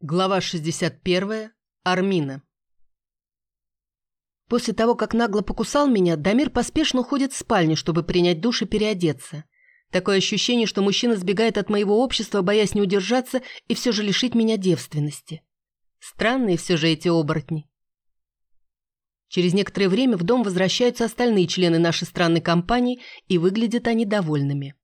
Глава 61. Армина. После того, как нагло покусал меня, Дамир поспешно уходит в спальню, чтобы принять душ и переодеться. Такое ощущение, что мужчина сбегает от моего общества, боясь не удержаться и все же лишить меня девственности. Странные все же эти оборотни. Через некоторое время в дом возвращаются остальные члены нашей странной компании, и выглядят они довольными.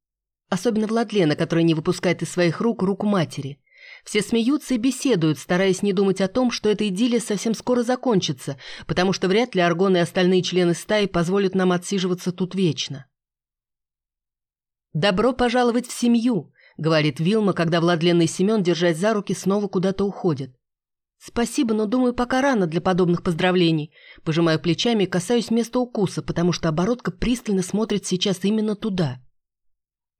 Особенно Владлена, которая не выпускает из своих рук руку матери – все смеются и беседуют, стараясь не думать о том, что эта идиллия совсем скоро закончится, потому что вряд ли Аргон и остальные члены стаи позволят нам отсиживаться тут вечно. «Добро пожаловать в семью», — говорит Вилма, когда Владлен и Семен, держась за руки, снова куда-то уходят. «Спасибо, но, думаю, пока рано для подобных поздравлений». Пожимаю плечами и касаюсь места укуса, потому что оборотка пристально смотрит сейчас именно туда.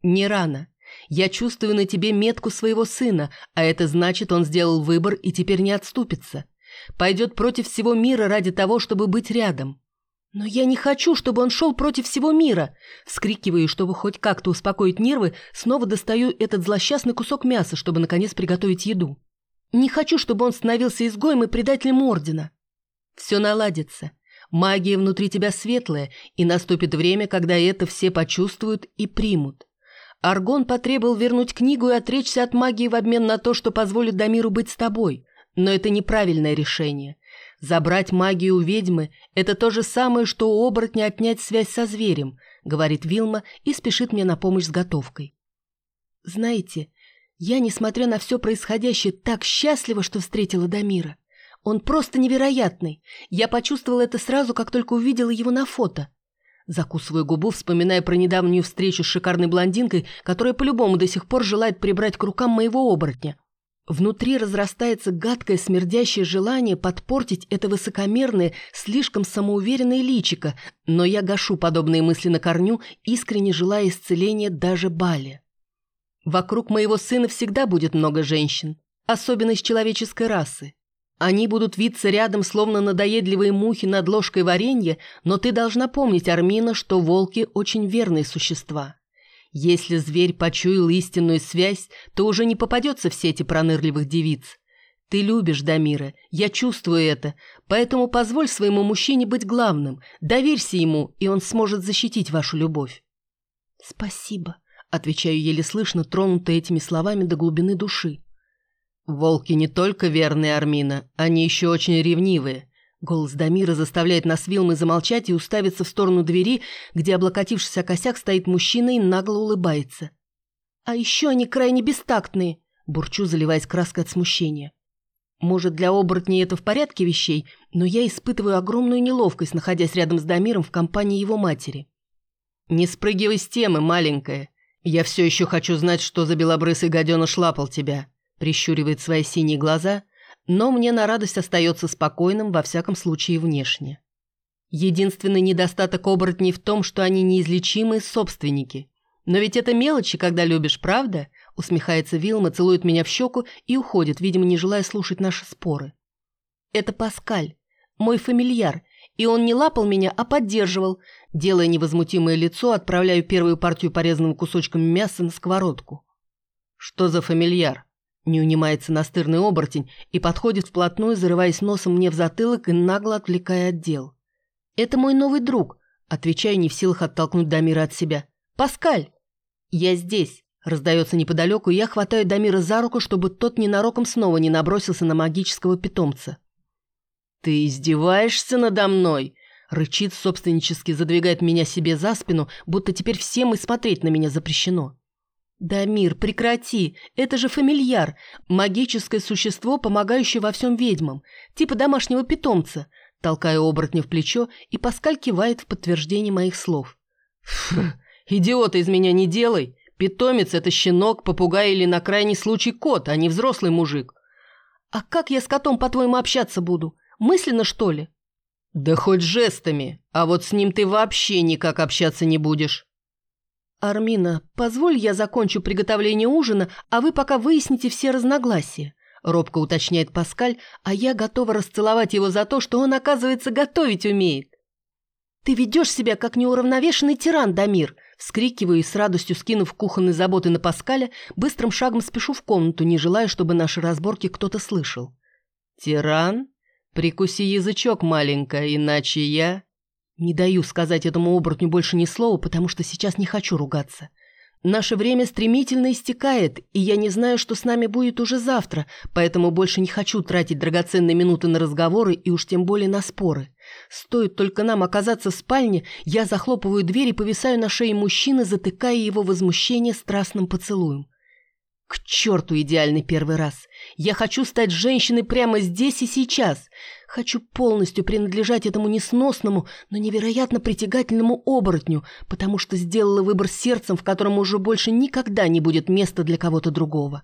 «Не рано. Я чувствую на тебе метку своего сына, а это значит, он сделал выбор и теперь не отступится. Пойдет против всего мира ради того, чтобы быть рядом. Но я не хочу, чтобы он шел против всего мира. Вскрикиваю, чтобы хоть как-то успокоить нервы, снова достаю этот злосчастный кусок мяса, чтобы наконец приготовить еду. Не хочу, чтобы он становился изгоем и предателем Ордена. Все наладится. Магия внутри тебя светлая, и наступит время, когда это все почувствуют и примут. Аргон потребовал вернуть книгу и отречься от магии в обмен на то, что позволит Дамиру быть с тобой. Но это неправильное решение. Забрать магию у ведьмы – это то же самое, что у оборотня отнять связь со зверем, говорит Вилма и спешит мне на помощь с готовкой. Знаете, я, несмотря на все происходящее, так счастлива, что встретила Дамира. Он просто невероятный. Я почувствовала это сразу, как только увидела его на фото. Закусываю губу, вспоминая про недавнюю встречу с шикарной блондинкой, которая по-любому до сих пор желает прибрать к рукам моего оборотня. Внутри разрастается гадкое смердящее желание подпортить это высокомерное, слишком самоуверенное личико, но я гашу подобные мысли на корню, искренне желая исцеления даже Бали. Вокруг моего сына всегда будет много женщин, особенно из человеческой расы. Они будут виться рядом, словно надоедливые мухи над ложкой варенья, но ты должна помнить, Армина, что волки очень верные существа. Если зверь почуял истинную связь, то уже не попадется в сети пронырливых девиц. Ты любишь Дамира, я чувствую это, поэтому позволь своему мужчине быть главным, доверься ему, и он сможет защитить вашу любовь. Спасибо, отвечаю еле слышно, тронутая этими словами до глубины души. «Волки не только верные, Армина, они еще очень ревнивые». Голос Дамира заставляет нас Вилмы замолчать и уставиться в сторону двери, где, облокотившись о косяк, стоит мужчина и нагло улыбается. «А еще они крайне бестактные», – бурчу, заливаясь краской от смущения. Может, для оборотней это в порядке вещей, но я испытываю огромную неловкость, находясь рядом с Дамиром в компании его матери. «Не спрыгивай с темы, маленькая. Я все еще хочу знать, что за белобрысый гаденыш лапал тебя прищуривает свои синие глаза, но мне на радость остается спокойным, во всяком случае, внешне. Единственный недостаток оборотней в том, что они неизлечимые собственники. Но ведь это мелочи, когда любишь, правда? Усмехается Вилма, целует меня в щеку и уходит, видимо, не желая слушать наши споры. Это Паскаль, мой фамильяр, и он не лапал меня, а поддерживал. Делая невозмутимое лицо, отправляю первую партию порезанным кусочками мяса на сковородку. Что за фамильяр? Не унимается настырный оборотень и подходит вплотную, зарываясь носом мне в затылок и нагло отвлекая от дел. «Это мой новый друг», — отвечаю, не в силах оттолкнуть Дамира от себя. «Паскаль!» «Я здесь», — раздается неподалеку, и я хватаю Дамира за руку, чтобы тот ненароком снова не набросился на магического питомца. «Ты издеваешься надо мной?» Рычит, собственнически задвигает меня себе за спину, будто теперь всем и смотреть на меня запрещено. «Дамир, прекрати! Это же фамильяр, магическое существо, помогающее во всем ведьмам, типа домашнего питомца», толкая оборотня в плечо, и Паскаль кивает в подтверждение моих слов. «Фу, идиота из меня не делай! Питомец – это щенок, попугай или на крайний случай кот, а не взрослый мужик». «А как я с котом, по-твоему, общаться буду? Мысленно, что ли?» «Да хоть жестами, а вот с ним ты вообще никак общаться не будешь». «Армина, позволь я закончу приготовление ужина, а вы пока выясните все разногласия», — робко уточняет Паскаль, а я готова расцеловать его за то, что он, оказывается, готовить умеет. «Ты ведешь себя, как неуравновешенный тиран, Дамир», Вскрикиваю и с радостью скинув кухонные заботы на Паскаля, быстрым шагом спешу в комнату, не желая, чтобы наши разборки кто-то слышал. «Тиран? Прикуси язычок, маленькая, иначе я...» Не даю сказать этому оборотню больше ни слова, потому что сейчас не хочу ругаться. Наше время стремительно истекает, и я не знаю, что с нами будет уже завтра, поэтому больше не хочу тратить драгоценные минуты на разговоры и уж тем более на споры. Стоит только нам оказаться в спальне, я захлопываю дверь и повисаю на шее мужчины, затыкая его возмущение страстным поцелуем. К черту идеальный первый раз. Я хочу стать женщиной прямо здесь и сейчас. Хочу полностью принадлежать этому несносному, но невероятно притягательному оборотню, потому что сделала выбор сердцем, в котором уже больше никогда не будет места для кого-то другого.